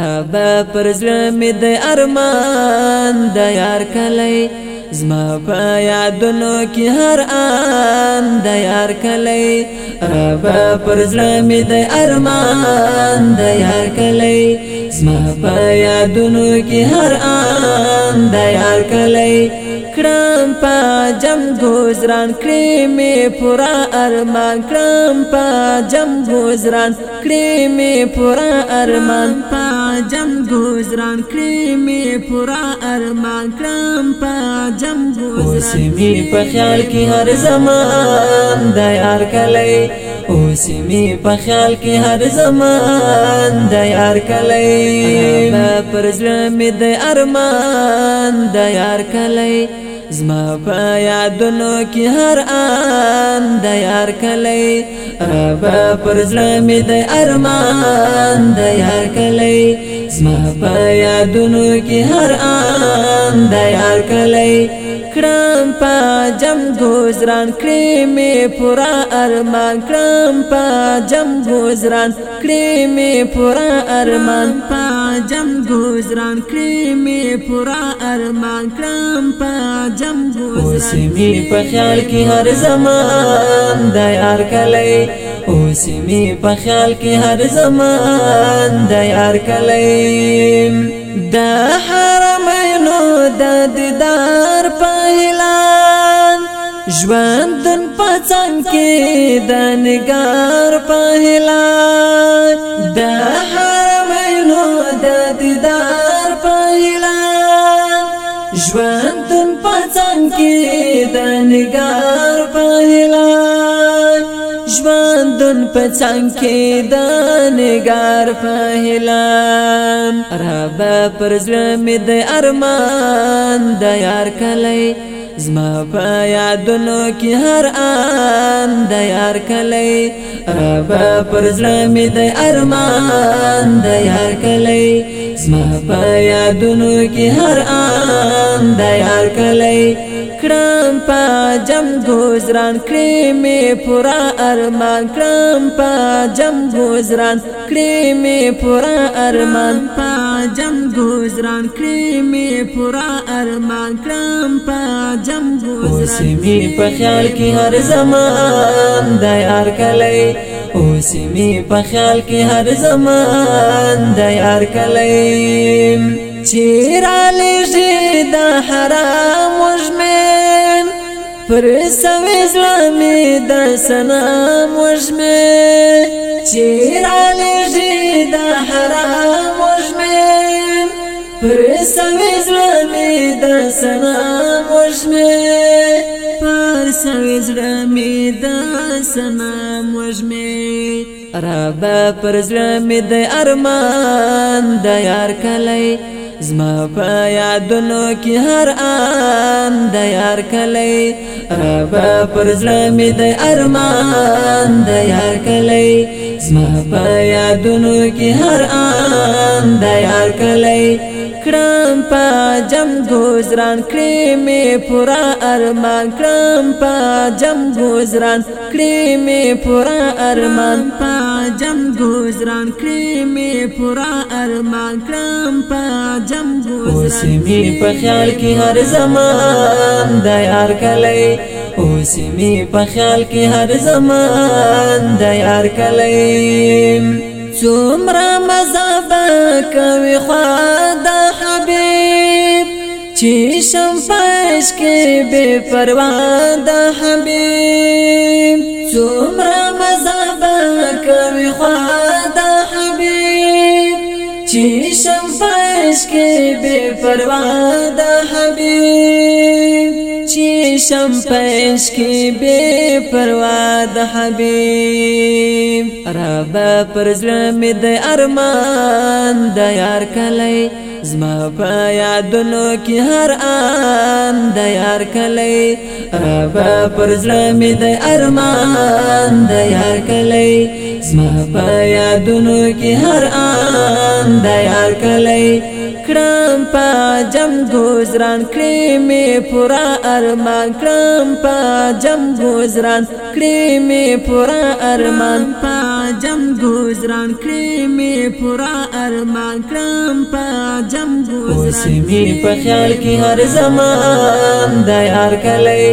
رابا پر زړه مې د ارمان د یار کلی زما په یادونو کې هر آن د یار کلی رابا پر زړه مې د ارمان د یار کلی زما په یادونو کې هر آن د یار کلی کړه په جم گزران کړې مې پورا ارمان کړم په جم گزران کړې مې پورا ارمان په جم گزران کړې مې پورا ارمان کړم په جم گزران اوس مې په خیال کې هر زمان د یار کله اوس می په خیال کې هر زمان د یار کلی پر زړه می د ارمان د یار کلی زما په یادونو کې هر آن د یار کلی را پر زړه مې د ارمان د یار کلی زما په یادونو کې هر آن د یار کلی کړم په جم ګوزران کړې مې پورا ارمان کړم په جم ګوزران کړې مې پورا ارمان په جم ګوزران کړې مې پورا ارمان کړم په جم ګوزران اوس مې په خیال کې هر زمان د یار کلی اوس می په خیال کې هر زمان د یار کلیم د حرمینو د دیدار په هلان ژوندن په څنګ کې د نګار په هلان د حرمینو د دیدار په هلان ژوندن په څنګ کې د نګار په هلان ژوندون په څنګ کې د نګار په هلام رب پر زړه مې د ارمان د یار کلی زما په یادونو کې هر آن د یار کلی رب پر زړه مې د ارمان د یار کلی زما په یادونو کې هر آن د یار کلی کړم په جم گزران کړې مې پورا ارمان کړم په جم گزران کړې مې پورا ارمان په جم گزران کړې مې پورا ارمان کړم په جم گزران اوس مې په خیال کې هر زمان د یار کلی اوس مې په خیال کې هر زمان د یار کلی چیرا لږی د حرام وژمن پر سوي زلمي د سنام وژمن چیرا لږی د حرام وژمن پر سوي زلمي د سنام وژمن پر سوي زلمي د سنام وژمن رب پر زلمي د ارمان د یار کله زما په یادونو کې هر آن د یار کلی را پر زړه مې د ارمان د یار کلی زما په یادونو کې هر آن د یار کلی کرم پا جم گوزران کړی مې پورا ارمان کرم پا جم گوزران کړی مې پورا ارمان پا جم گوزران کړی مې پورا ارمان کړم په جم اوس می په خیال کې هر زمان د یار کلی اوس می په خیال کې هر زمان د یار کلی څومره مزه به کوي خوا د حبیب چې شم پښ کې بے پروا د حبیب څومره مزه به کوي خوا شم پش کې بے پروا د حبيب چې شم پش کې بے پروا د حبيب رب پر زلم د ارمان د یار کلی زما په یادونو کې هر آن د یار کلی رب پر زلم د ارمان د یار کلی زما په یادونو کې هر آن د یار کلی کړم په جم ګوزران کړې مې پورا ارمان کړم په جم ګوزران کړې مې پورا ارمان په جم ګوزران کړې مې پورا ارمان کړم په جم ګوزران اوس مې په خیال کې هر زمان د یار کلی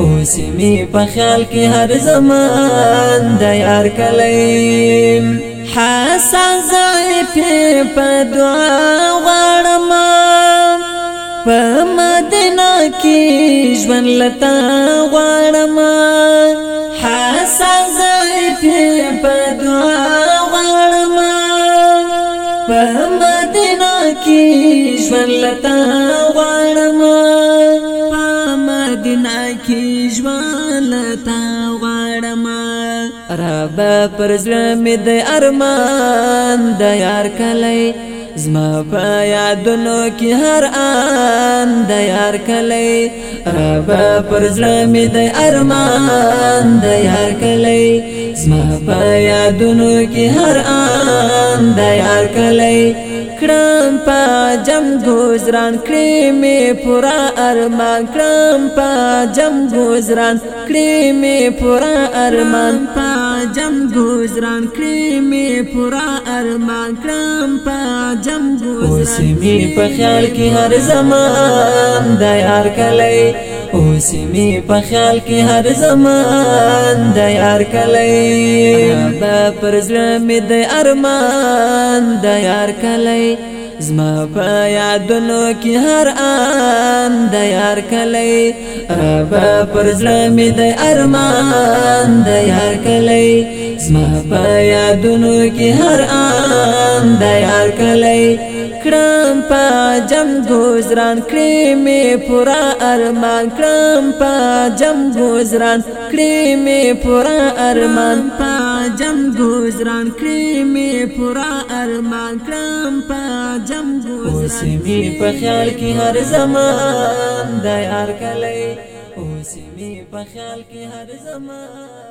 اوس می په خیال کې هر زمان د یار کلیم حسن زای په دعا غړم په مدینه کې ژوند لتا غړم حسن زای په دعا غړم په مدینه کې ژوند لتا غړم بنا کی ژوالتا غړم رب پر زړه مې د ارمان د یار کلی زما په یادونو کې هر آن د یار کلی رب پر زړه مې د ارمان د یار کلی زما په یادونو کې هر آن د یار کلی کړم په جم گزاران کړې مې پورا ارمان کړم په جم گزاران کړې مې پورا ارمان په جم گزاران کړې مې پورا ارمان کړم په جم گزاران اوس مې په خیال کې هر زمان د یار کله اوس می په خیال کې هر زمان د یار کلی با پر زړه می د ارمان د یار کلی زما په یادونو کې هر آن د یار کلی با پر زړه می د ارمان د یار کلی زما په یادونو کې هر آن د یار کلی کړم په جم ګوزران کړې مې پورا ارمان کړم په جم ګوزران کړې مې پورا ارمان په جم ګوزران کړې مې پورا ارمان کړم په جم ګوزران اوس مې په خیال کې هر زمان د یار کله اوس مې په خیال کې هر زمان